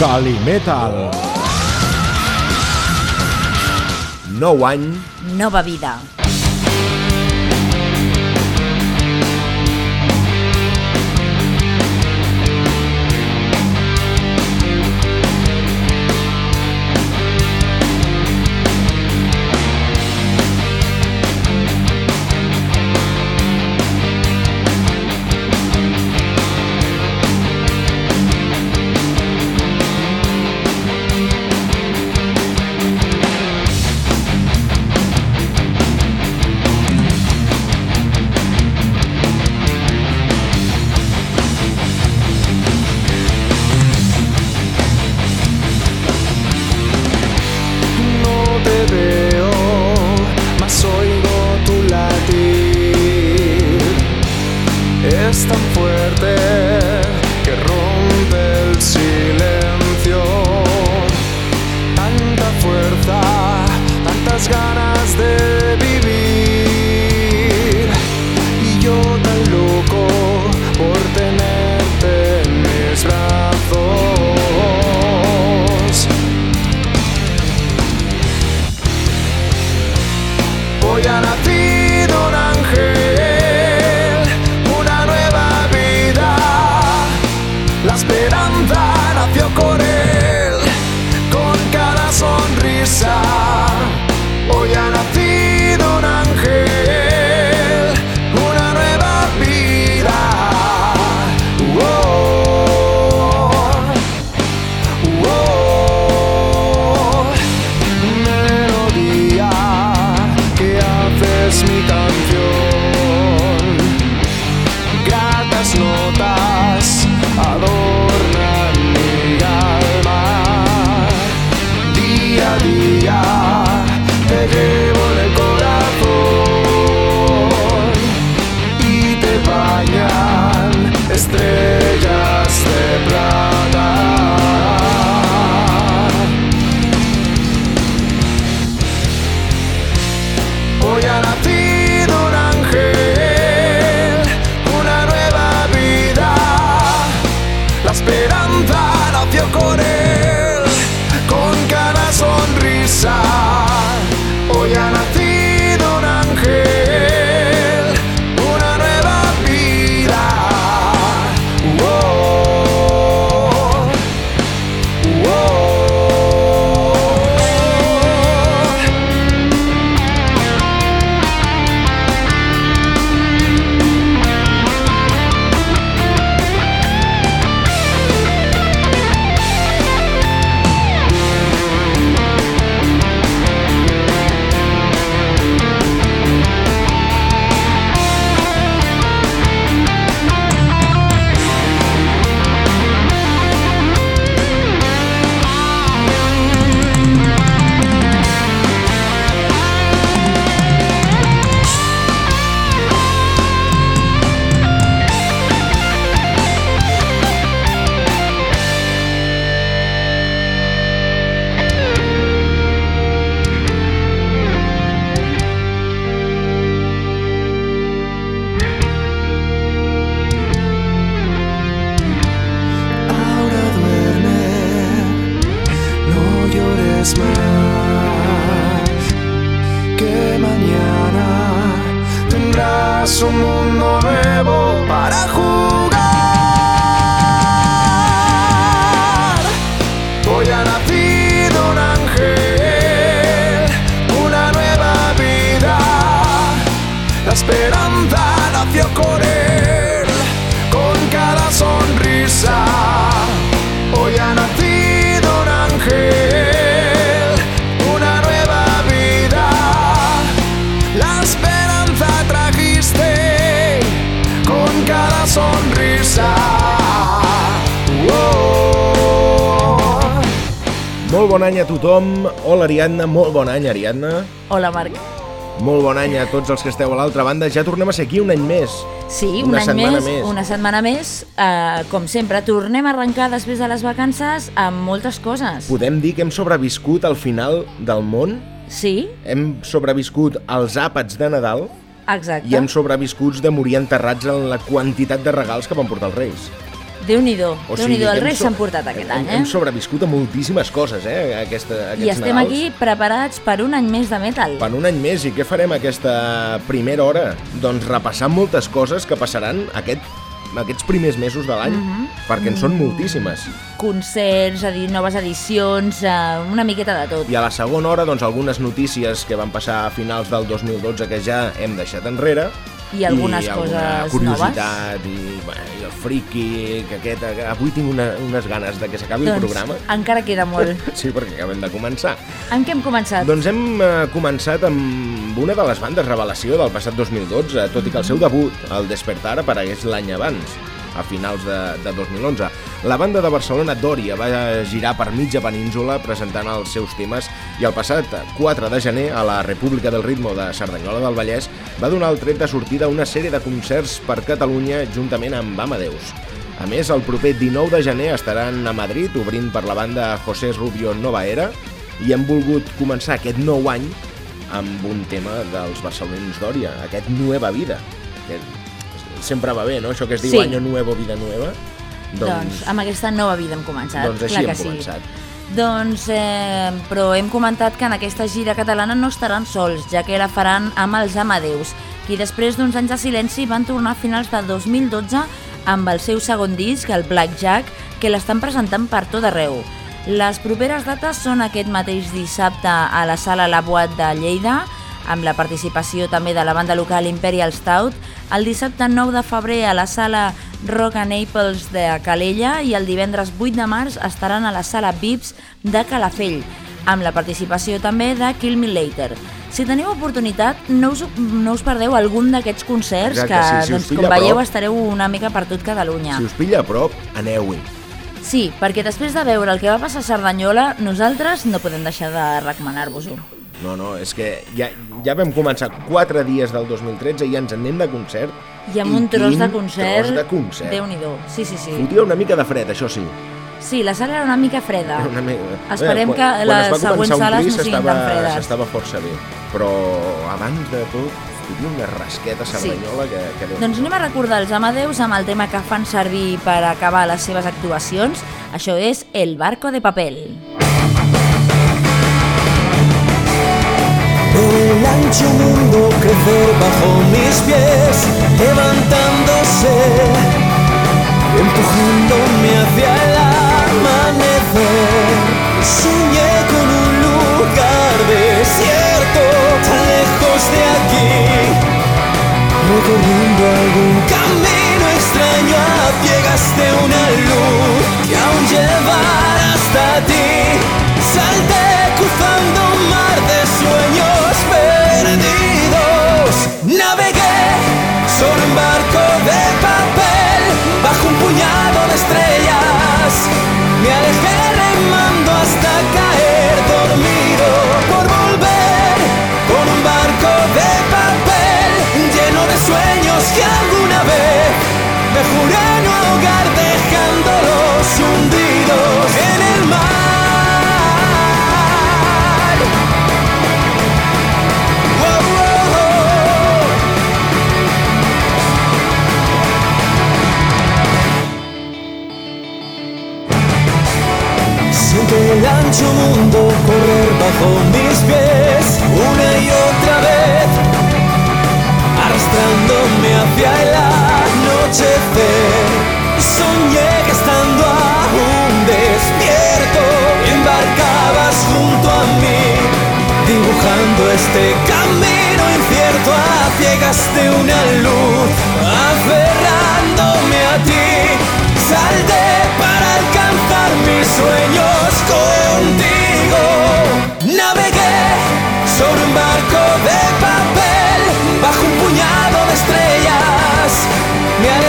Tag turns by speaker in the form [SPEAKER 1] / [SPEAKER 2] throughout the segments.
[SPEAKER 1] Calimetal. Nou any,
[SPEAKER 2] Nova vida.
[SPEAKER 1] Molt bon any a tothom. Hola, Ariadna, molt bon any, Ariadna.
[SPEAKER 2] Hola, Marc.
[SPEAKER 1] Molt bon any a tots els que esteu a l'altra banda. Ja tornem a ser aquí un any més.
[SPEAKER 2] Sí, un
[SPEAKER 1] Una
[SPEAKER 2] any
[SPEAKER 1] setmana
[SPEAKER 2] més,
[SPEAKER 1] més.
[SPEAKER 2] una setmana més. Eh, com sempre, tornem a arrencar després de les vacances amb moltes coses.
[SPEAKER 1] Podem dir que hem sobreviscut al final del món?
[SPEAKER 2] Sí,
[SPEAKER 1] Hem sobreviscut als àpats de Nadal
[SPEAKER 2] exacte.
[SPEAKER 1] i hem sobreviscuts de morir enterrats en la quantitat de regals que van portar els Reis.
[SPEAKER 3] Déu-n'hi-do,
[SPEAKER 1] O
[SPEAKER 3] déu nhi
[SPEAKER 1] sigui,
[SPEAKER 3] el
[SPEAKER 1] hem
[SPEAKER 3] rei
[SPEAKER 1] so-
[SPEAKER 3] s'han portat aquest
[SPEAKER 1] hem,
[SPEAKER 3] any, eh?
[SPEAKER 1] Hem sobreviscut a moltíssimes coses, eh, aquesta, aquests
[SPEAKER 3] I estem
[SPEAKER 1] Nadals.
[SPEAKER 3] aquí preparats per un any més de metal.
[SPEAKER 1] Per un any més, i què farem aquesta primera hora? Doncs repassar moltes coses que passaran aquest, aquests primers mesos de l'any,
[SPEAKER 3] Mhm.
[SPEAKER 1] perquè en són moltíssimes.
[SPEAKER 3] Concerts, edi noves edicions, eh, una miqueta de tot.
[SPEAKER 1] I a la segona hora, doncs, algunes notícies que van passar a finals del 2012 que ja hem deixat enrere.
[SPEAKER 3] I algunes
[SPEAKER 1] alguna
[SPEAKER 3] coses
[SPEAKER 1] curiositat i, bueno, i el friki, que aquest... Avui tinc una, unes ganes de que s'acabi el
[SPEAKER 3] doncs
[SPEAKER 1] programa.
[SPEAKER 3] encara queda molt.
[SPEAKER 1] Sí, perquè acabem de començar.
[SPEAKER 3] Amb què hem començat?
[SPEAKER 1] Doncs hem eh, començat amb una de les bandes revelació del passat 2012, tot i que el seu debut, el Despertar, aparegués l'any abans, a finals de, de 2011. La banda de Barcelona Dòria va girar per mitja península presentant els seus temes i el passat 4 de gener a la República del Ritmo de Cerdanyola del Vallès va donar el tret de sortida a una sèrie de concerts per Catalunya juntament amb Amadeus. A més, el proper 19 de gener estaran a Madrid obrint per la banda José Rubio Nova Era i hem volgut començar aquest nou any amb un tema dels barcelonins d'Òria, aquest Nueva Vida, que sempre va bé, no? Això que es diu
[SPEAKER 3] Sí.
[SPEAKER 1] Año Nuevo, Vida Nueva.
[SPEAKER 3] Doncs amb aquesta nova vida hem començat.
[SPEAKER 1] doncs així
[SPEAKER 3] clar
[SPEAKER 1] hem
[SPEAKER 3] que sí.
[SPEAKER 1] començat.
[SPEAKER 3] Doncs, eh, però hem comentat que en aquesta gira catalana no estaran sols, ja que la faran amb els Amadeus, qui després d'uns anys de silenci van tornar a finals de 2012 amb el seu segon disc, el Blackjack, que l'estan presentant per tot arreu. Les properes dates són aquest mateix dissabte a la sala La Boat de Lleida, amb la participació també de la banda local Imperial Stout, el dissabte 9 de febrer a la sala Rock and Naples de Calella i el divendres 8 de març estaran a la sala Vips de Calafell, amb la participació també de Kill Me Later. Si teniu oportunitat, no us, no us perdeu algun d'aquests concerts
[SPEAKER 1] Exacte,
[SPEAKER 3] que,
[SPEAKER 1] si us
[SPEAKER 3] doncs, com veieu,
[SPEAKER 1] prop.
[SPEAKER 3] estareu una mica per tot Catalunya.
[SPEAKER 1] Si us pilla a prop, aneu-hi.
[SPEAKER 3] Sí, perquè després de veure el que va passar a Cerdanyola, nosaltres no podem deixar de recomanar-vos-ho.
[SPEAKER 1] No, no, és que ja, ja vam començar 4 dies del 2013 i ja ens en anem de concert.
[SPEAKER 3] I amb un tros de concert,
[SPEAKER 1] Tros de concert.
[SPEAKER 3] Déu-n'hi-do. Sí, sí, sí.
[SPEAKER 1] Fotia una mica de fred, això sí.
[SPEAKER 3] Sí, la sala era una mica freda.
[SPEAKER 1] Una mica...
[SPEAKER 3] Esperem
[SPEAKER 1] Bé,
[SPEAKER 3] que
[SPEAKER 1] quan- quan
[SPEAKER 3] les següents sales no siguin tan fredes.
[SPEAKER 1] S'estava força bé, però abans de tot fotia una rasqueta cerdanyola que, que Déu
[SPEAKER 3] Doncs anem a recordar els Amadeus amb el tema que fan servir per acabar les seves actuacions. Això és El barco de papel.
[SPEAKER 4] El ancho mundo crecer bajo mis pies, levantándose, empujándome hacia el amanecer. Soñé con un lugar desierto, tan lejos de aquí, recorriendo algún camino extraño a ciegas de una luz que aún llevará hasta ti. Siento el ancho mundo correr bajo mis pies una y otra vez, arrastrándome hacia el anochecer. Soñé que estando aún despierto, embarcabas junto a mí, dibujando este camino incierto a una luz, aferrándome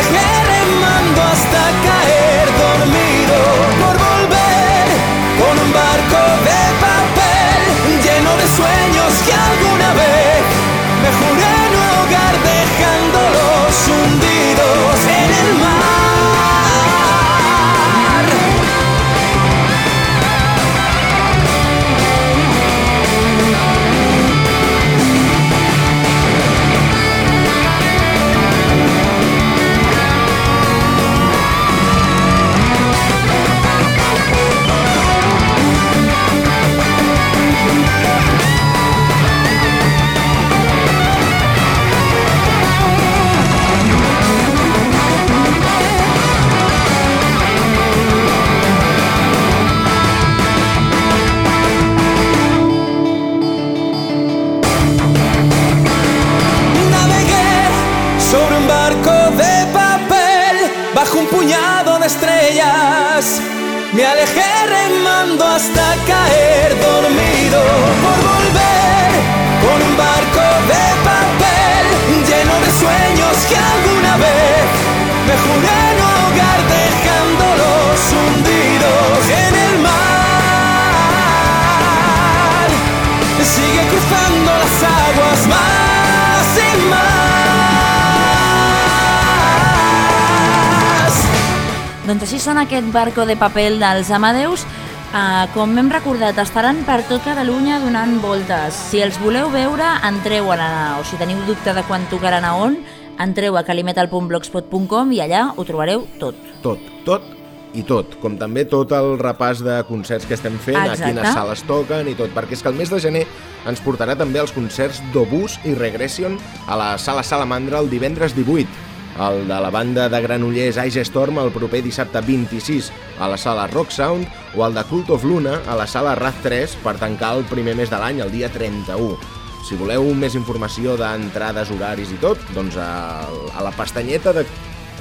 [SPEAKER 4] Alejé remando hasta caer dormido por volver con un barco de papel lleno de sueños Me alejé remando hasta caer dormido por volver con un barco de papel lleno de sueños que alguna vez me juré no
[SPEAKER 3] Doncs així sona aquest barco de paper dels Amadeus. Uh, com hem recordat, estaran per tot Catalunya donant voltes. Si els voleu veure, entreu a la... o si teniu dubte de quan tocaran a on, entreu a calimetal.blogspot.com i allà ho trobareu tot.
[SPEAKER 5] Tot, tot i tot, com també tot el repàs de concerts que estem fent,
[SPEAKER 3] Exacte.
[SPEAKER 5] a quines sales toquen i tot, perquè és que el mes de gener ens portarà també els concerts d'Obús i Regression a la Sala Salamandra el divendres 18, el de la banda de Granollers Ice Storm el proper dissabte 26 a la sala Rock Sound o el de Cult of Luna a la sala Raz 3 per tancar el primer mes de l'any, el dia 31. Si voleu més informació d'entrades, horaris i tot, doncs a, a la pestanyeta de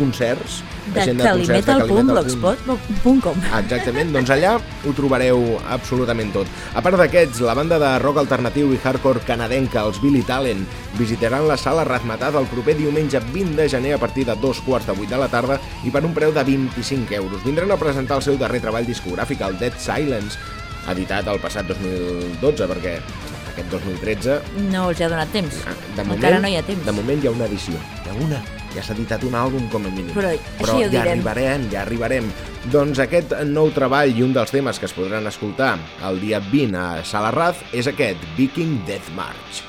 [SPEAKER 5] concerts,
[SPEAKER 3] De calimetal.blogspot.com
[SPEAKER 5] Exactament, doncs allà ho trobareu absolutament tot. A part d'aquests, la banda de rock alternatiu i hardcore canadenca, els Billy Talent, visitaran la sala Razmataz el proper diumenge 20 de gener a partir de dos quarts de vuit de la tarda i per un preu de 25 euros. Vindran a presentar el seu darrer treball discogràfic, el Dead Silence, editat el passat 2012, perquè aquest 2013
[SPEAKER 3] No els ha donat temps.
[SPEAKER 5] Ah, de moment,
[SPEAKER 3] Encara no hi ha temps.
[SPEAKER 5] De moment hi ha una edició. Hi ha una. Ja s'ha editat un àlbum com a mínim.
[SPEAKER 3] Però
[SPEAKER 5] Però ja
[SPEAKER 3] direm.
[SPEAKER 5] arribarem, ja arribarem. Doncs aquest nou treball i un dels temes que es podran escoltar el dia 20 a Salarraz és aquest, Viking Death March.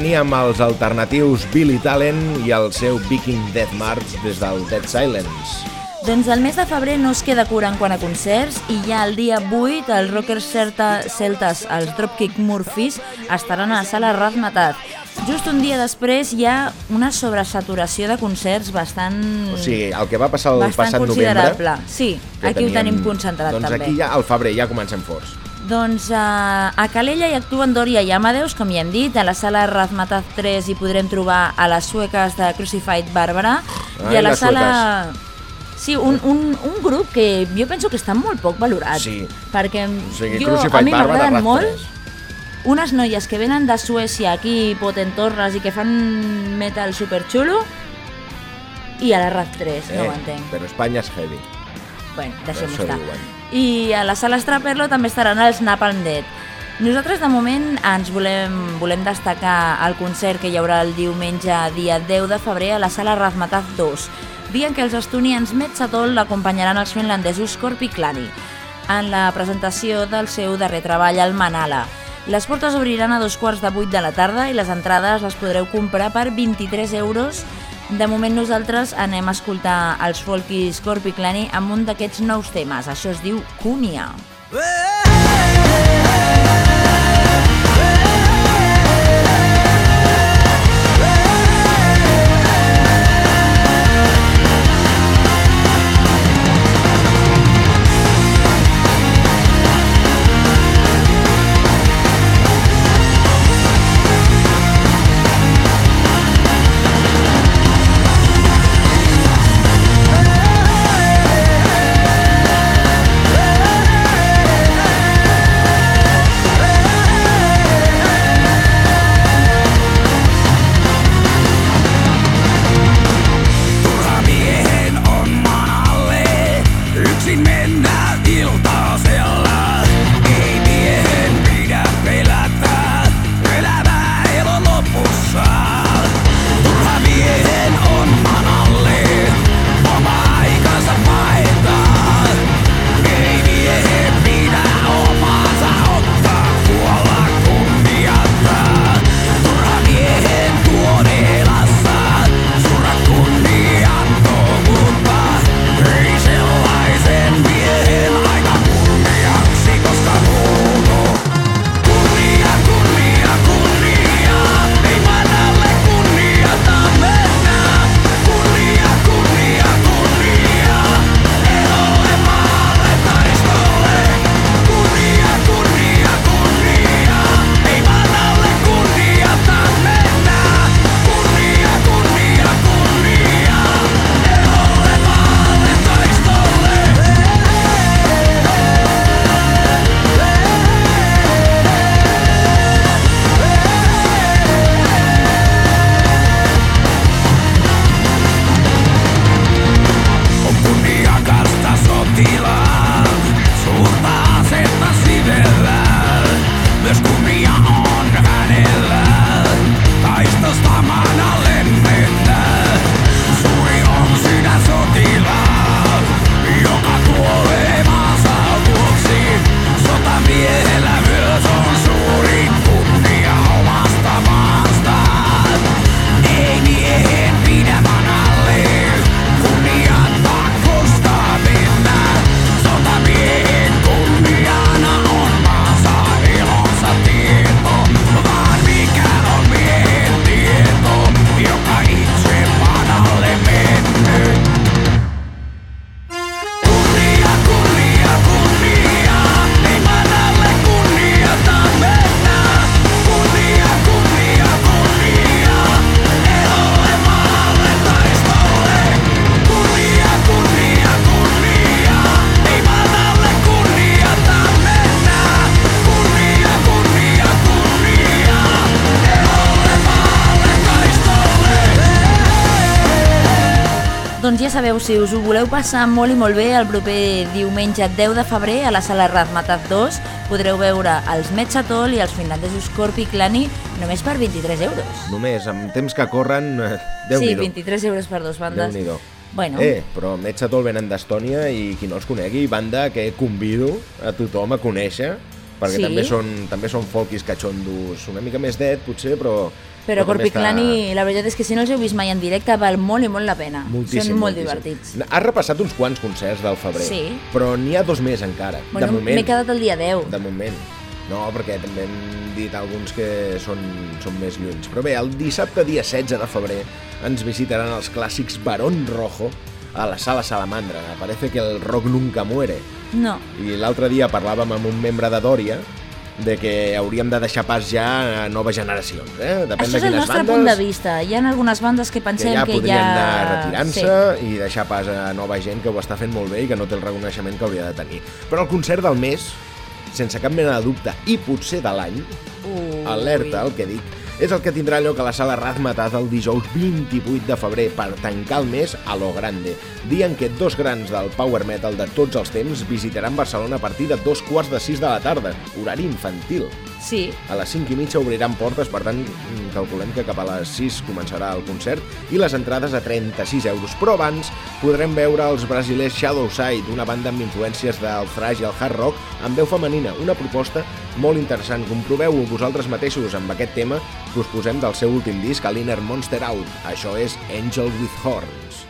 [SPEAKER 1] Teníem els alternatius Billy Talent i el seu Viking Death March des del Dead Silence.
[SPEAKER 3] Doncs el mes de febrer no es queda cura en quant a concerts i ja el dia 8 els rockers celta, celtes, els Dropkick Murphys, estaran a la sala Razmetat. Just un dia després hi ha una sobresaturació de concerts bastant...
[SPEAKER 1] O sigui, el que va passar el passat novembre...
[SPEAKER 3] Sí, aquí ho
[SPEAKER 1] teníem-
[SPEAKER 3] tenim concentrat
[SPEAKER 1] doncs
[SPEAKER 3] també.
[SPEAKER 1] aquí ja, al febrer, ja comencem forts.
[SPEAKER 3] Doncs uh, a Calella hi actuen Dòria i Amadeus, com ja hem dit, a la sala Razmetat 3 hi podrem trobar a les sueques de Crucified Bàrbara
[SPEAKER 1] Ai,
[SPEAKER 3] i a la sala... Sí, un, un, un grup que jo penso que està molt poc valorat.
[SPEAKER 1] Sí.
[SPEAKER 3] Perquè
[SPEAKER 1] O sigui,
[SPEAKER 3] jo, a
[SPEAKER 1] Crucified
[SPEAKER 3] mi
[SPEAKER 1] Bàrbara,
[SPEAKER 3] m'agraden molt unes noies que venen de Suècia aquí, potentorres, i que fan metal superxulo, i a la Raz 3, no ho entenc.
[SPEAKER 1] Però Espanya és heavy.
[SPEAKER 3] Bueno, deixem-ho estar.
[SPEAKER 1] diuen.
[SPEAKER 3] I a la sala Straperlo també estaran els Napalm Dead. Nosaltres de moment ens volem, volem destacar el concert que hi haurà el diumenge dia 10 de febrer a la sala Razmataz 2, dia en què els estonians Metzatol l'acompanyaran els finlandesos Corpi Clani en la presentació del seu darrer treball, el Manala. Les portes obriran a dos quarts de vuit de la tarda i les entrades les podreu comprar per 23 euros. De moment nosaltres anem a escoltar els folkis Corpi Clani amb un d'aquests nous temes. Això es diu Cúnia.
[SPEAKER 4] Hey!
[SPEAKER 3] Si us ho voleu passar molt i molt bé, el proper diumenge 10 de febrer a la sala Razmetat 2 podreu veure els Metxatol i els finlandesos Corpi Clani només per 23 euros.
[SPEAKER 1] Només, amb temps que corren, eh,
[SPEAKER 3] Sí,
[SPEAKER 1] Déu-n'hi-do.
[SPEAKER 3] 23 euros per dos bandes.
[SPEAKER 1] Déu-n'hi-do.
[SPEAKER 3] Bueno,
[SPEAKER 1] Eh, però Metxatol venen d'Estònia i qui no els conegui, banda que convido a tothom a conèixer, perquè
[SPEAKER 3] Sí.
[SPEAKER 1] també són també són folkis catxondos, una mica més dead, potser, però...
[SPEAKER 3] però Corpi
[SPEAKER 1] està
[SPEAKER 3] Clani, la veritat és que si no els heu vist mai en directe, val molt i molt la pena.
[SPEAKER 1] Moltíssim,
[SPEAKER 3] Són molt
[SPEAKER 1] moltíssim.
[SPEAKER 3] divertits.
[SPEAKER 1] Ha repassat uns quants concerts del febrer,
[SPEAKER 3] Sí.
[SPEAKER 1] però n'hi ha dos més encara,
[SPEAKER 3] Bueno,
[SPEAKER 1] de moment.
[SPEAKER 3] m'he quedat el dia 10.
[SPEAKER 1] De moment. No, perquè també hem dit alguns que són, són més llunys. Però bé, el dissabte dia 16 de febrer ens visitaran els clàssics Barón Rojo a la Sala Salamandra. Parece que el rock nunca muere.
[SPEAKER 3] No,
[SPEAKER 1] I l'altre dia parlàvem amb un membre de Dòria de que hauríem de deixar pas ja a noves generacions, eh? Depèn
[SPEAKER 3] això
[SPEAKER 1] de
[SPEAKER 3] és el nostre
[SPEAKER 1] bandes
[SPEAKER 3] punt de vista. Hi ha algunes bandes que
[SPEAKER 1] que
[SPEAKER 3] pensem
[SPEAKER 1] ja
[SPEAKER 3] que
[SPEAKER 1] podrien
[SPEAKER 3] ja...
[SPEAKER 1] anar retirant-se i deixar pas a nova gent que ho està fent molt bé i que no té el reconeixement que hauria de tenir. Però el concert del mes, sense cap mena de dubte, i potser de l'any, alerta el que dic, és el que tindrà lloc a la sala Razmetat el dijous 28 de febrer per tancar el mes a lo grande, dia en què dos grans del power metal de tots els temps visitaran Barcelona a partir de dos quarts de sis de la tarda, horari infantil.
[SPEAKER 3] Sí,
[SPEAKER 1] A les 5 i mitja obriran portes, per tant, calculem que cap a les 6 començarà el concert i les entrades a 36 euros. Però abans podrem veure els brasilers Shadowside, una banda amb influències del thrash i el hard rock amb veu femenina, una proposta molt interessant. Comproveu-ho vosaltres mateixos amb aquest tema que us posem del seu últim disc, l'Inner Monster Out. Això és Angel with Horns.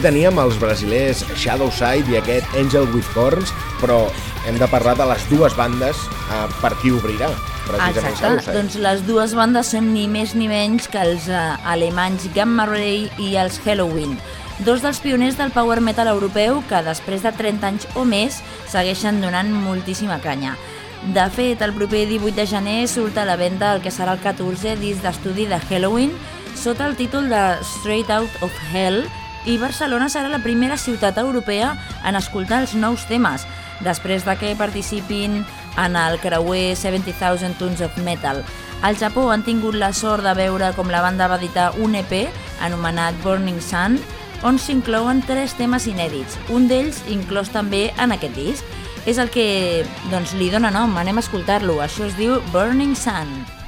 [SPEAKER 1] Aquí teníem els brasilers Shadowside i aquest Angel with Horns, però hem de parlar de les dues bandes eh, per qui obrirà,
[SPEAKER 3] Exacte,
[SPEAKER 1] Shadowside.
[SPEAKER 3] doncs les dues bandes són ni més ni menys que els eh, alemanys Gamma Ray i els Halloween, dos dels pioners del power metal europeu que després de 30 anys o més segueixen donant moltíssima canya. De fet, el proper 18 de gener surt a la venda el que serà el 14è disc d'estudi de Halloween sota el títol de Straight Out of Hell i Barcelona serà la primera ciutat europea en escoltar els nous temes, després de que participin en el creuer 70,000 Tons of Metal. Al Japó han tingut la sort de veure com la banda va editar un EP anomenat Burning Sun, on s'inclouen tres temes inèdits, un d'ells inclòs també en aquest disc. És el que doncs, li dona nom, anem a escoltar-lo. Això es diu Burning Sun.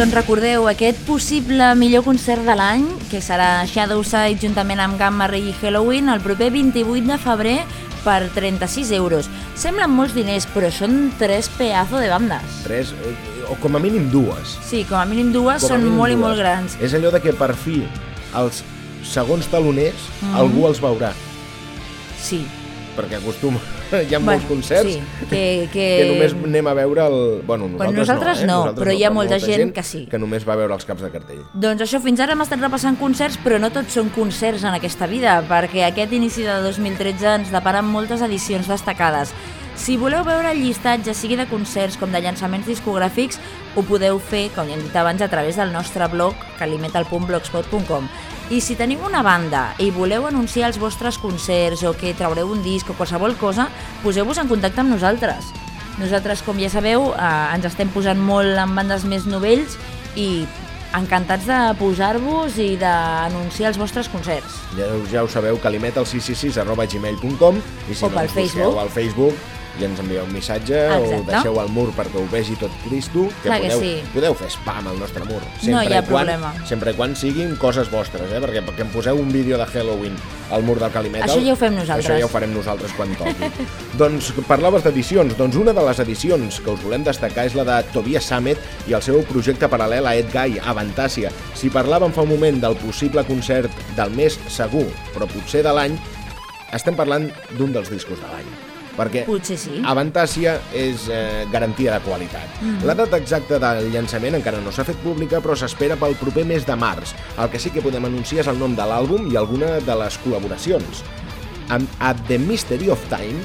[SPEAKER 3] Doncs recordeu aquest possible millor concert de l'any, que serà Shadowside juntament amb Gamma Ray i Halloween el proper 28 de febrer per 36 euros. Semblen molts diners, però són tres pedazo de bandes.
[SPEAKER 1] Tres, o com a mínim dues.
[SPEAKER 3] Sí, com a mínim dues
[SPEAKER 1] Com
[SPEAKER 3] són
[SPEAKER 1] mínim
[SPEAKER 3] molt i
[SPEAKER 1] dues.
[SPEAKER 3] molt grans.
[SPEAKER 1] És allò de que per fi els segons taloners
[SPEAKER 3] Mhm.
[SPEAKER 1] algú els veurà,
[SPEAKER 3] Sí.
[SPEAKER 1] perquè acostuma, hi ha molts concerts
[SPEAKER 3] Sí, que, que...
[SPEAKER 1] que només anem a veure el... Bueno, nosaltres,
[SPEAKER 3] nosaltres
[SPEAKER 1] no, eh?
[SPEAKER 3] no, però hi ha molta gent que sí.
[SPEAKER 1] Que només va veure els caps de cartell.
[SPEAKER 3] Doncs això, fins ara hem estat repassant concerts, però no tots són concerts en aquesta vida, perquè aquest inici de 2013 ens deparen moltes edicions destacades. Si voleu veure el llistat, ja sigui de concerts com de llançaments discogràfics, ho podeu fer, com ja hem dit abans, a través del nostre blog, calimetal.blogspot.com. I si teniu una banda i voleu anunciar els vostres concerts o que traureu un disc o qualsevol cosa, poseu-vos en contacte amb nosaltres. Nosaltres, com ja sabeu, eh, ens estem posant molt en bandes més novells i encantats de posar-vos i d'anunciar els vostres concerts.
[SPEAKER 1] Ja, ja ho sabeu, calimetal666 arroba gmail.com i si
[SPEAKER 3] O
[SPEAKER 1] no
[SPEAKER 3] pel
[SPEAKER 1] busqueu
[SPEAKER 3] Facebook.
[SPEAKER 1] al Facebook i ens envieu un missatge
[SPEAKER 3] Exacte.
[SPEAKER 1] o deixeu al mur perquè ho vegi tot Cristo, que,
[SPEAKER 3] Clar que
[SPEAKER 1] podeu,
[SPEAKER 3] sí.
[SPEAKER 1] podeu fer spam al nostre mur.
[SPEAKER 3] No hi ha
[SPEAKER 1] quan,
[SPEAKER 3] problema.
[SPEAKER 1] Sempre quan siguin coses vostres, eh? perquè, perquè em poseu un vídeo de Halloween al mur del Calimetal.
[SPEAKER 3] Això ja ho fem nosaltres.
[SPEAKER 1] Això ja ho farem nosaltres quan toqui. doncs parlaves d'edicions, doncs una de les edicions que us volem destacar és la de Tobias Sammet i el seu projecte paral·lel a Ed Guy, Avantàcia. Si parlàvem fa un moment del possible concert del mes segur, però potser de l'any, estem parlant d'un dels discos de l'any. Perquè
[SPEAKER 3] Potser sí.
[SPEAKER 1] Avantàcia és eh, garantia de qualitat. Mm. La data exacta del llançament encara no s'ha fet pública, però s'espera pel proper mes de març. El que sí que podem anunciar és el nom de l'àlbum i alguna de les col·laboracions. Amb At the Mystery of Time,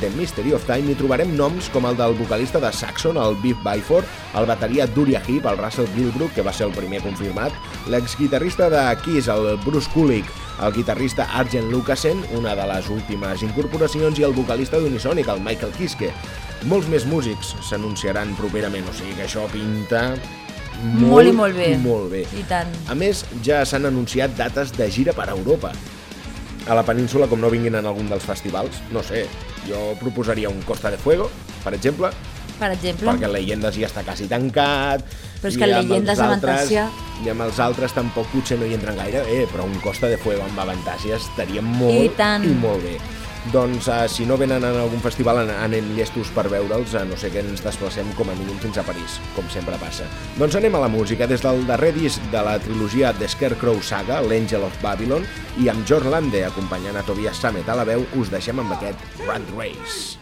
[SPEAKER 1] The Mystery of Time, hi trobarem noms com el del vocalista de Saxon, el Biff Byford, el bateria d'Uria Heep, el Russell Gilbrook, que va ser el primer confirmat, l'exguitarrista de Kiss, el Bruce Kulick, el guitarrista Arjen Lucasen, una de les últimes incorporacions, i el vocalista d'Unisonic, el Michael Kiske. Molts més músics s'anunciaran properament, o sigui que això pinta molt,
[SPEAKER 3] Molt i molt bé.
[SPEAKER 1] Molt bé.
[SPEAKER 3] I tant.
[SPEAKER 1] A més, ja s'han anunciat dates de gira per Europa. A la península, com no vinguin en algun dels festivals, no sé, jo proposaria un Costa de Fuego, per exemple,
[SPEAKER 3] Per exemple,
[SPEAKER 1] perquè Leyendes ja està quasi tancat.
[SPEAKER 3] Però és
[SPEAKER 1] i
[SPEAKER 3] que Leyendes
[SPEAKER 1] altres-
[SPEAKER 3] Avantàcia-
[SPEAKER 1] I amb els altres tampoc potser no hi entren gaire, eh, però un Costa de Fuego amb Avantàcia estaria
[SPEAKER 3] I
[SPEAKER 1] molt
[SPEAKER 3] tant.
[SPEAKER 1] i molt bé. Doncs eh, si no venen en algun festival an- anem llestos per veure'ls, a no sé que ens desplacem com a mínim fins a París, com sempre passa. Doncs anem a la música, des del darrer disc de la trilogia The Scarecrow Saga, l'Angel of Babylon, i amb John Lande acompanyant a Tobias Sammet a la veu, us deixem amb aquest Rat Race.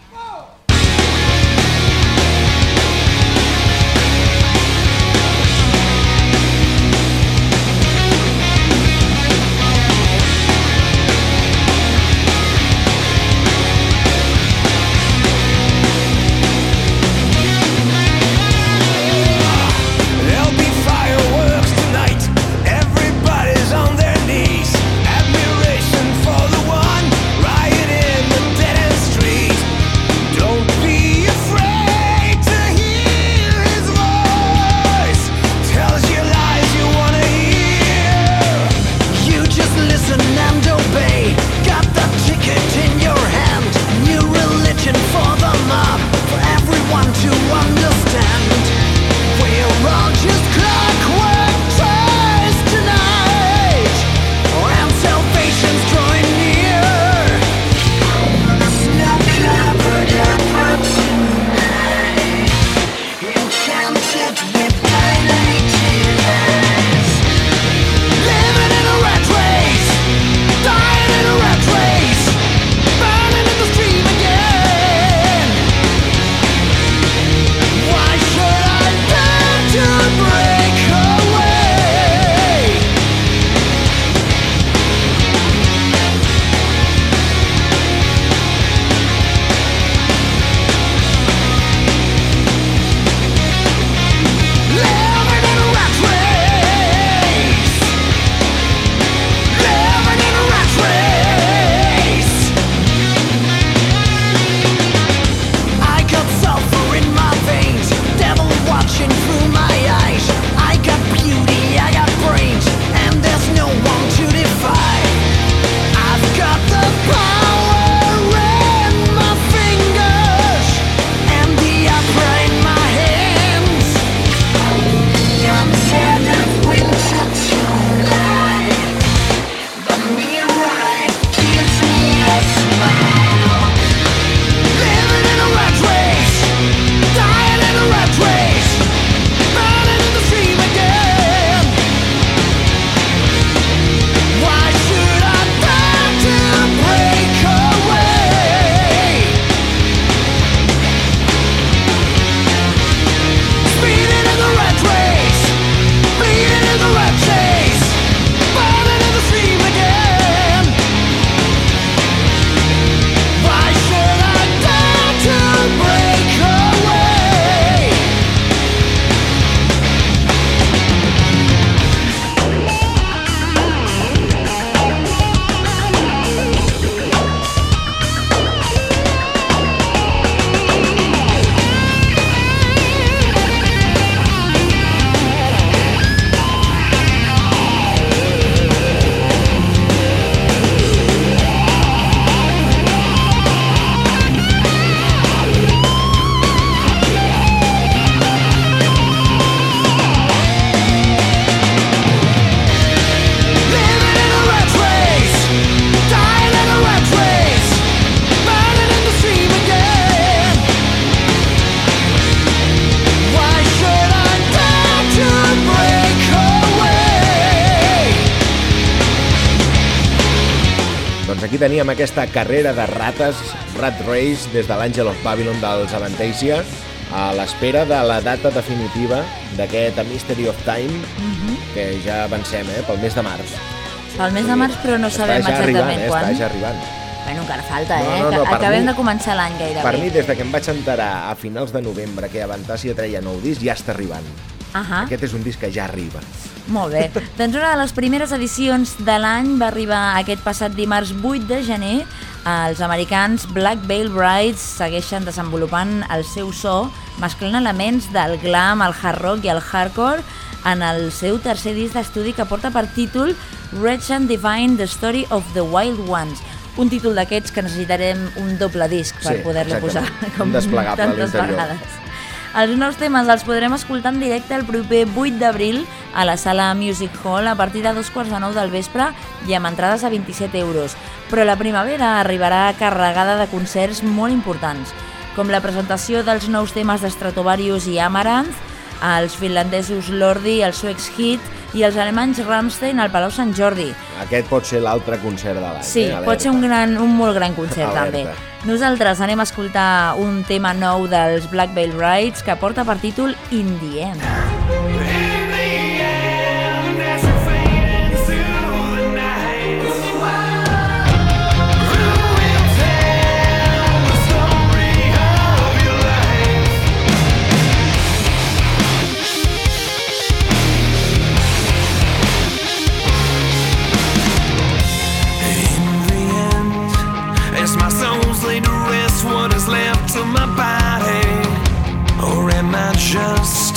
[SPEAKER 1] Teníem aquesta carrera de rates, Rat Race, des de l'Angel of Babylon dels Avantasia, a l'espera de la data definitiva d'aquest A Mystery of Time,
[SPEAKER 3] Mhm.
[SPEAKER 1] que ja avancem, eh, pel mes de març.
[SPEAKER 3] Pel mes de març, però no sabem
[SPEAKER 1] està ja
[SPEAKER 3] exactament
[SPEAKER 1] arribant, eh,
[SPEAKER 3] quan.
[SPEAKER 1] Està ja arribant.
[SPEAKER 3] Bueno, encara falta,
[SPEAKER 1] No,
[SPEAKER 3] eh?
[SPEAKER 1] no, no,
[SPEAKER 3] acabem
[SPEAKER 1] mi-
[SPEAKER 3] de començar l'any gairebé.
[SPEAKER 1] Per mi, des de que em vaig enterar a finals de novembre que Avantasia treia nou disc, ja està arribant.
[SPEAKER 3] Ahà.
[SPEAKER 1] Aquest és un disc que ja arriba.
[SPEAKER 3] Molt bé. doncs una de les primeres edicions de l'any va arribar aquest passat dimarts 8 de gener. Els americans Black Veil Brides segueixen desenvolupant el seu so, mesclant elements del glam, el hard rock i el hardcore en el seu tercer disc d'estudi que porta per títol Rich and Divine, The Story of the Wild Ones. Un títol d'aquests que necessitarem un doble disc per
[SPEAKER 1] Sí,
[SPEAKER 3] poder-lo posar, com
[SPEAKER 1] Un desplegable
[SPEAKER 3] tantes vegades. Els nous temes els podrem escoltar en directe el proper 8 d'abril a la sala Music Hall a partir de dos quarts de nou del vespre i amb entrades a 27 euros. Però la primavera arribarà carregada de concerts molt importants, com la presentació dels nous temes d'Stratovarius i Amaranth, els finlandesos Lordi, el suecs Hit i els alemanys Rammstein al Palau Sant Jordi.
[SPEAKER 1] Aquest pot ser l'altre concert de l'any.
[SPEAKER 3] Sí,
[SPEAKER 1] eh?
[SPEAKER 3] pot ser un, gran, un molt gran concert
[SPEAKER 1] Alerta.
[SPEAKER 3] també. Nosaltres anem a escoltar un tema nou dels Black Veil Brides que porta per títol In the End.
[SPEAKER 4] Just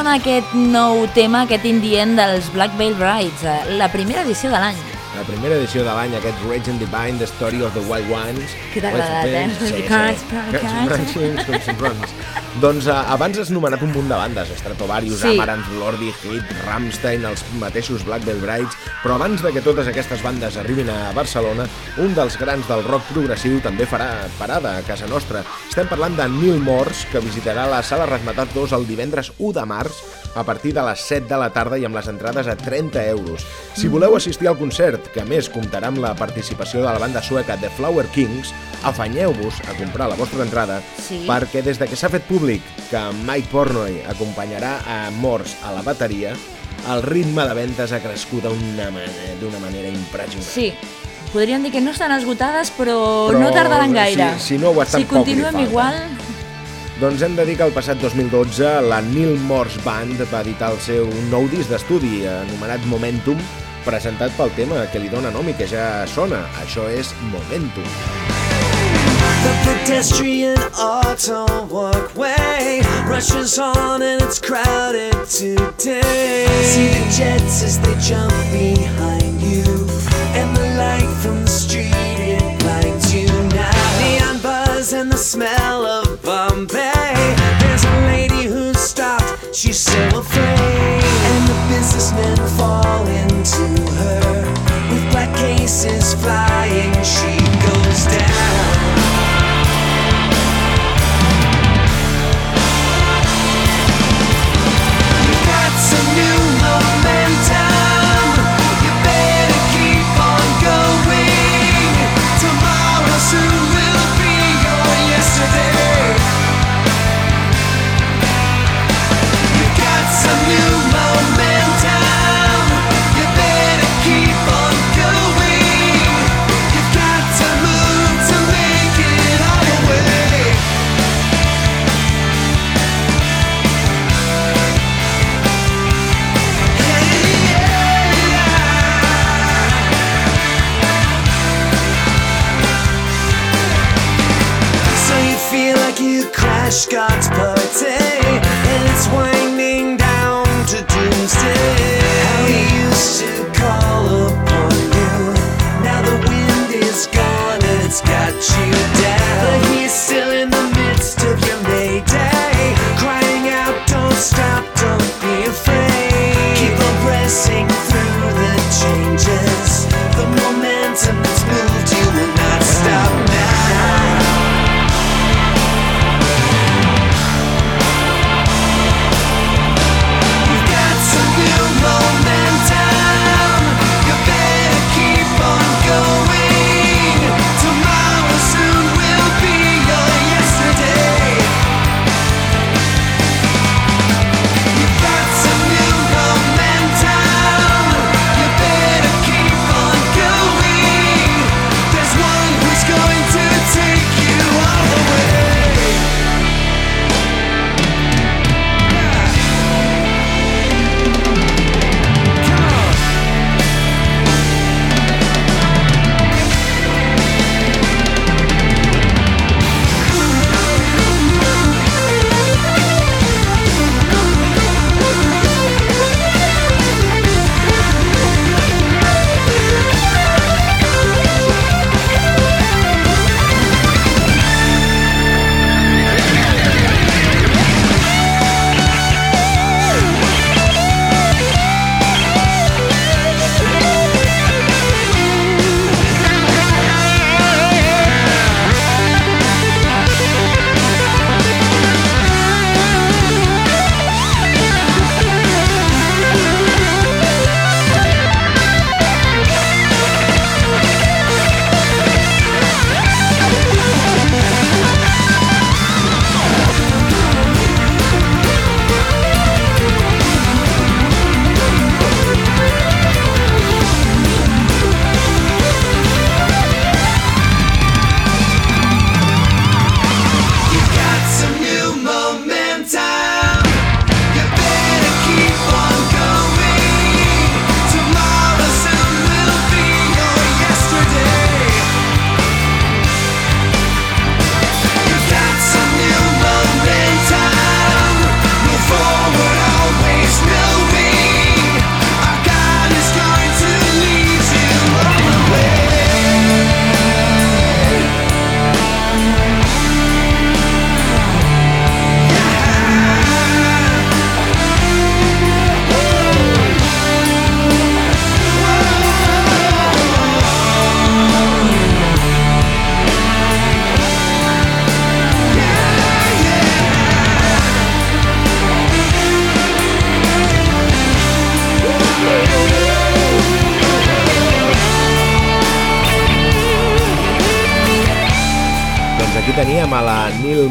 [SPEAKER 3] sona aquest nou tema, aquest indient dels Black Veil Brides, eh, la primera edició de l'any.
[SPEAKER 1] La primera edició de l'any, aquest Rage and Divine, The Story of the Wild Ones.
[SPEAKER 3] Que t'ha agradat, eh?
[SPEAKER 1] Sí, sí.
[SPEAKER 3] Cats, cats.
[SPEAKER 1] Doncs uh, abans has nomenat un munt de bandes, Stratovarius,
[SPEAKER 3] Sí.
[SPEAKER 1] Amaranth, Lordi, Hit, Rammstein, els mateixos Black Veil Brides, però abans de que totes aquestes bandes arribin a Barcelona, un dels grans del rock progressiu també farà parada a casa nostra. Estem parlant de Neil Morse, que visitarà la Sala Razmetat 2 el divendres 1 de març a partir de les 7 de la tarda i amb les entrades a 30 euros. Si voleu assistir al concert, que a més comptarà amb la participació de la banda sueca The Flower Kings, afanyeu-vos a comprar la vostra entrada
[SPEAKER 3] Sí.
[SPEAKER 1] perquè des de que s'ha fet públic que Mike Pornoy acompanyarà a Morse a la bateria, el ritme de ventes ha crescut d'una manera, manera impressionant.
[SPEAKER 3] Sí, podríem dir que no estan esgotades, però,
[SPEAKER 1] Però
[SPEAKER 3] no tardaran
[SPEAKER 1] si-
[SPEAKER 3] gaire.
[SPEAKER 1] si no ho estan,
[SPEAKER 3] Si
[SPEAKER 1] poc li
[SPEAKER 3] continuem igual,
[SPEAKER 1] Doncs hem de dir que el passat 2012 la Neil Morse Band va editar el seu nou disc d'estudi anomenat Momentum, presentat pel tema que li dóna nom i que ja sona. Això és Momentum.
[SPEAKER 5] The pedestrian auto walkway rushes on and it's crowded today. See the jets as they jump behind you, and the light from the street it blinds you now. Neon buzz and the smell she's so afraid, and the businessmen fall into her with black cases flying. She goes down.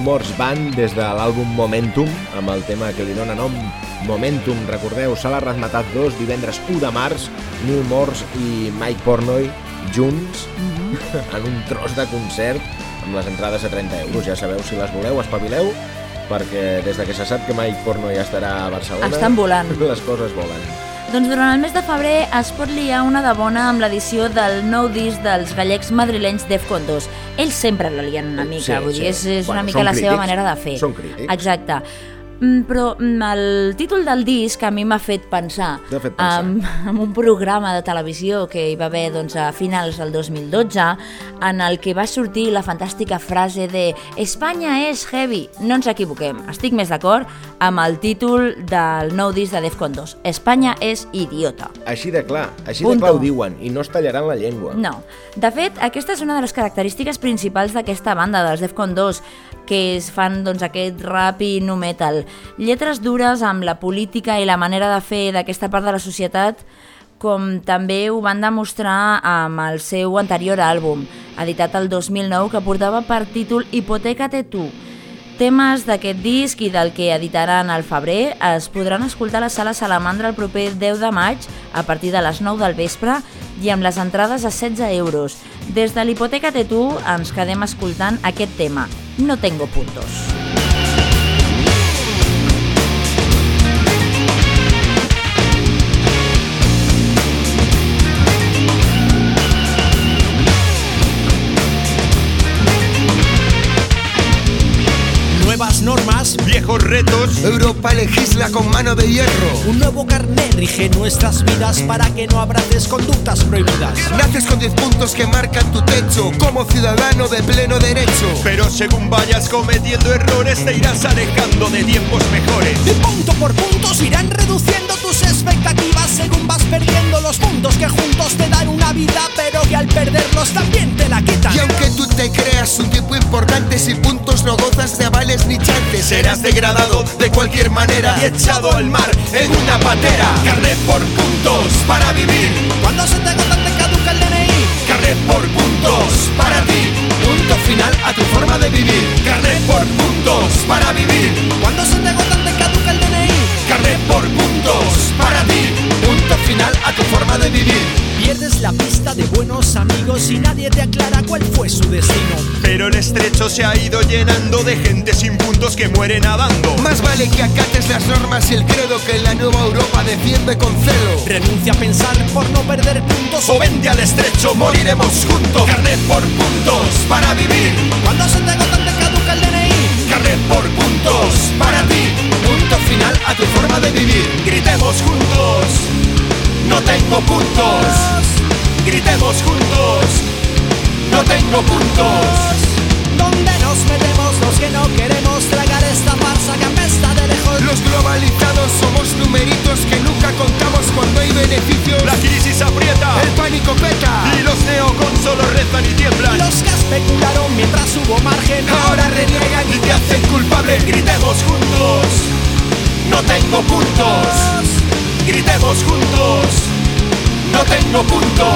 [SPEAKER 1] Morse Band des de l'àlbum Momentum, amb el tema que li dona nom Momentum. Recordeu, Sala Razmetat 2, divendres 1 de març, Neil Morse i Mike Pornoy junts en un tros de concert amb les entrades a 30 euros. Ja sabeu, si les voleu, espavileu, perquè des de que se sap que Mike Pornoy estarà a Barcelona...
[SPEAKER 3] Estan volant.
[SPEAKER 1] Les coses volen.
[SPEAKER 3] Doncs durant el mes de febrer es pot liar una de bona amb l'edició del nou disc dels gallecs madrilenys Defcon 2. Ells sempre la lien una mica,
[SPEAKER 1] Sí,
[SPEAKER 3] vull
[SPEAKER 1] sí.
[SPEAKER 3] dir, és, és
[SPEAKER 1] Bueno,
[SPEAKER 3] una mica la seva
[SPEAKER 1] crítics.
[SPEAKER 3] manera de fer.
[SPEAKER 1] Són crítics.
[SPEAKER 3] Exacte. Mm, Però mm, el títol del disc a mi m'ha fet pensar,
[SPEAKER 1] fet pensar.
[SPEAKER 3] Amb, amb un programa de televisió que hi va haver doncs, a finals del 2012 en el que va sortir la fantàstica frase de Espanya és heavy. No ens equivoquem, estic més d'acord amb el títol del nou disc de Defcon 2. Espanya és idiota.
[SPEAKER 1] Així de clar, així
[SPEAKER 3] Punto.
[SPEAKER 1] de clar ho diuen, i no es tallaran la llengua.
[SPEAKER 3] No. De fet, aquesta és una de les característiques principals d'aquesta banda, dels Defcon 2, que es fan doncs, aquest rap i nu metal. Lletres dures amb la política i la manera de fer d'aquesta part de la societat, com també ho van demostrar amb el seu anterior àlbum, editat el 2009, que portava per títol Hipotecate tu. Temes d'aquest disc i del que editaran al febrer es podran escoltar a la sala Salamandra el proper 10 de maig a partir de les 9 del vespre i amb les entrades a 16 euros. Des de l'Hipoteca tu ens quedem escoltant aquest tema, No tengo puntos.
[SPEAKER 6] normal.
[SPEAKER 4] Viejos retos,
[SPEAKER 7] Europa legisla con mano de hierro.
[SPEAKER 6] un nuevo carnet rige nuestras vidas para que no abraces conductas prohibidas.
[SPEAKER 7] Naces con 10 puntos que marcan tu techo como ciudadano de pleno derecho.
[SPEAKER 4] pero según vayas cometiendo errores te irás alejando de tiempos mejores.
[SPEAKER 6] Y punto por punto se irán reduciendo tus expectativas según vas perdiendo los puntos que juntos te dan una vida, pero que al perderlos también te la quitan.
[SPEAKER 7] Y aunque tú te creas un tipo importante, sin puntos no gozas de avales ni chances.
[SPEAKER 4] Degradado de cualquier manera y echado al mar en una patera. Carnet por puntos para vivir,
[SPEAKER 6] Cuando se te agotan te caduca el DNI.
[SPEAKER 4] carnet por puntos para ti.
[SPEAKER 7] Punto final a tu forma de vivir.
[SPEAKER 4] Carnet por puntos para vivir,
[SPEAKER 6] Cuando se te agotan te caduca el DNI.
[SPEAKER 4] carnet por puntos para ti.
[SPEAKER 7] Punto final a tu forma de vivir.
[SPEAKER 6] Pierdes la pista de buenos amigos y nadie te aclara cuál fue su destino.
[SPEAKER 4] Pero el estrecho se ha ido llenando de gente sin puntos que muere nadando.
[SPEAKER 7] Más vale que acates las normas y el credo que la nueva Europa defiende con celo.
[SPEAKER 6] Renuncia a pensar por no perder puntos
[SPEAKER 4] O vente al estrecho, moriremos juntos. Carnet por puntos para vivir,
[SPEAKER 6] Cuando se te agotan te caduca el DNI.
[SPEAKER 4] carnet por puntos para ti.
[SPEAKER 7] Punto final a tu forma de vivir.
[SPEAKER 4] Gritemos juntos, tengo puntos. Gritemos juntos, no tengo puntos.
[SPEAKER 6] ¿Dónde nos metemos los que no queremos tragar esta farsa que apesta de lejos?
[SPEAKER 7] Los globalizados somos numeritos que nunca contamos cuando hay beneficios.
[SPEAKER 4] La crisis aprieta
[SPEAKER 7] El pánico peta.
[SPEAKER 4] y los neocon solo rezan y tiemblan.
[SPEAKER 6] Los que especularon mientras hubo margen
[SPEAKER 7] Ahora reniegan
[SPEAKER 4] y te hacen culpable. Gritemos juntos, no tengo puntos. Gritemos juntos, no tengo puntos.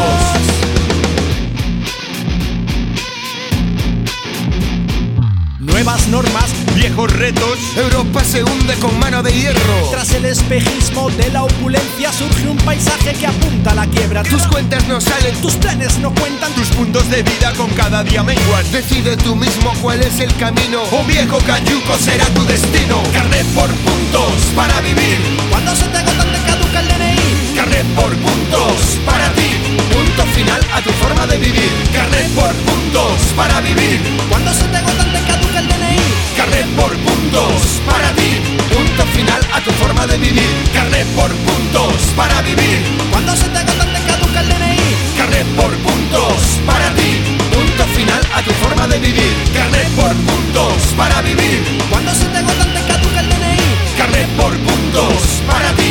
[SPEAKER 6] Nuevas normas
[SPEAKER 4] Viejos retos,
[SPEAKER 7] Europa se hunde con mano de hierro.
[SPEAKER 6] Tras el espejismo de la opulencia surge un paisaje que apunta a la quiebra.
[SPEAKER 7] Tus cuentas no salen,
[SPEAKER 6] tus planes no cuentan.
[SPEAKER 4] tus puntos de vida con cada día menguan.
[SPEAKER 7] Decide tú mismo cuál es el camino.
[SPEAKER 4] Un viejo cayuco será tu destino. Carnet por puntos para vivir.
[SPEAKER 6] Cuando se te agotan te caduca el DNI.
[SPEAKER 4] Carnet por puntos para ti.
[SPEAKER 7] Punto final a tu forma de vivir.
[SPEAKER 4] Carnet por puntos para vivir.
[SPEAKER 6] Cuando se te agotan te caduca el DNI.
[SPEAKER 4] Carnet por puntos para ti.
[SPEAKER 7] Punto final a tu forma de vivir.
[SPEAKER 4] Carnet por puntos para vivir.
[SPEAKER 6] Cuando se te agotan te caduca el DNI.
[SPEAKER 4] Carnet por puntos para ti.
[SPEAKER 7] Punto final a tu forma de vivir.
[SPEAKER 4] Carnet por puntos para vivir.
[SPEAKER 6] Cuando se te agotan te caduca el DNI.
[SPEAKER 4] Carnet por puntos para ti.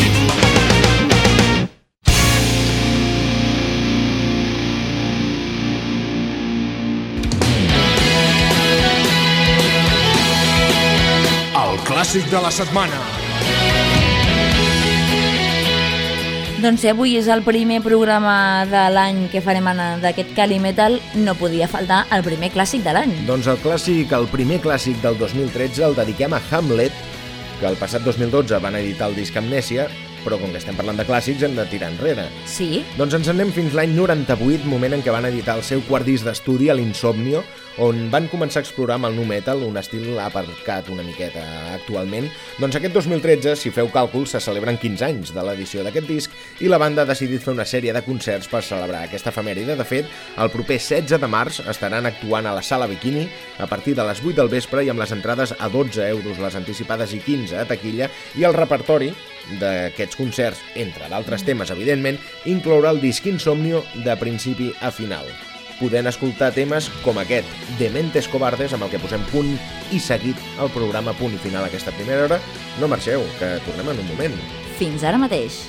[SPEAKER 8] Clàssic de la setmana.
[SPEAKER 3] Doncs si avui és el primer programa de l'any que farem en- d'aquest Cali Metal, no podia faltar el primer clàssic de l'any.
[SPEAKER 1] Doncs el clàssic, el primer clàssic del 2013 el dediquem a Hamlet, que el passat 2012 van editar el disc Amnèsia, però com que estem parlant de clàssics hem de tirar enrere.
[SPEAKER 3] Sí,
[SPEAKER 1] Doncs ens anem fins l'any 98, moment en què van editar el seu quart disc d'estudi, a l'Insomnio, on van començar a explorar amb el nu metal, un estil aparcat una miqueta actualment. Doncs aquest 2013, si feu càlculs, se celebren 15 anys de l'edició d'aquest disc i la banda ha decidit fer una sèrie de concerts per celebrar aquesta efemèride. De fet, el proper 16 de març estaran actuant a la Sala Bikini a partir de les 8 del vespre i amb les entrades a 12 euros, les anticipades i 15 a taquilla, i el repertori d'aquests concerts, entre d'altres temes, evidentment, inclourà el disc Insomnio de principi a final podent escoltar temes com aquest, Dementes Cobardes, amb el que posem punt i seguit al programa Punt i Final aquesta primera hora. No marxeu, que tornem en un moment.
[SPEAKER 3] fins ara mateix.